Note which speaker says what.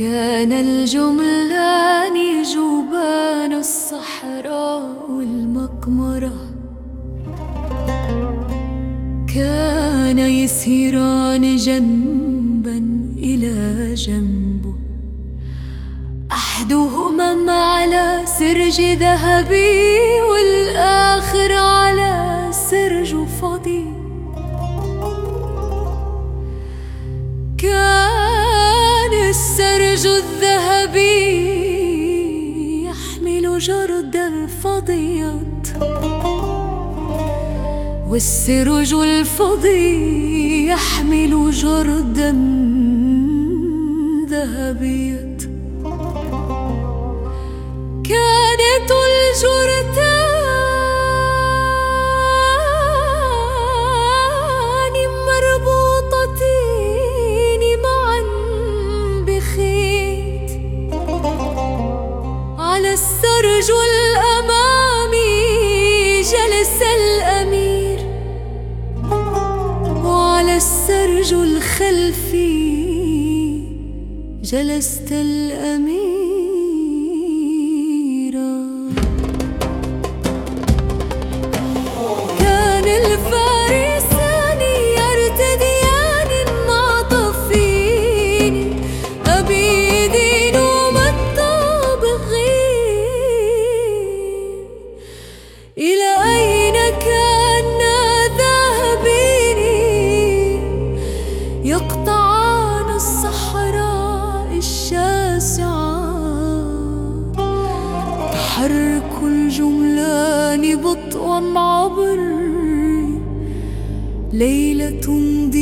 Speaker 1: كان الجملان جبان الصحراء المقمرة كان يسيران جنبا إلى جنب. أحدهما على سرج ذهبي والآخر الذهبي يحمل جردا فضيت والسرج الفضي يحمل جردا ذهبيت. على السرج الأمامي جلس الأمير وعلى السرج الخلفي جلست الأميرة إلى أين كان ذاهبين يقطعان الصحراء الشاسعة. تحرك الجملان بطئا عبر. ليلة ضبابية